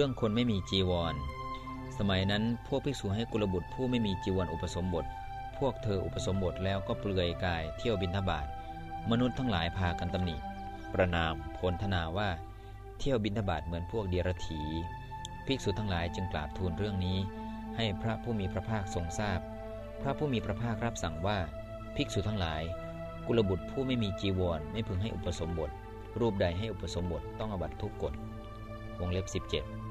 รื่องคนไม่มีจีวร สมัยนั้นพวกภิกษุให้กุลบุตรผู้ไม่มีจีวรอุปสมบท พวกเธออุปสมบทแล้วก็เปลือยกายเที่ยวบินทบาทมนุษย์ทั้งหลายพากันตำหนิ ประนามโพลธนาว่า เที่ยวบินทบาทเหมือนพวกเดียรถี ภิกษุทั้งหลายจึงกราบทูลเรื่องนี้ ให้พระผู้มีพระภาคทรงทราบพระผู้มีพระภาครับสั่งว่า ภิกษุทั้งหลาย กุลบุตรผู้ไม่มีจีวรไม่พึงให้อุปสมบท รูปใดให้อุปสมบทต้องอบัตทุกกฎวงเล็บ 17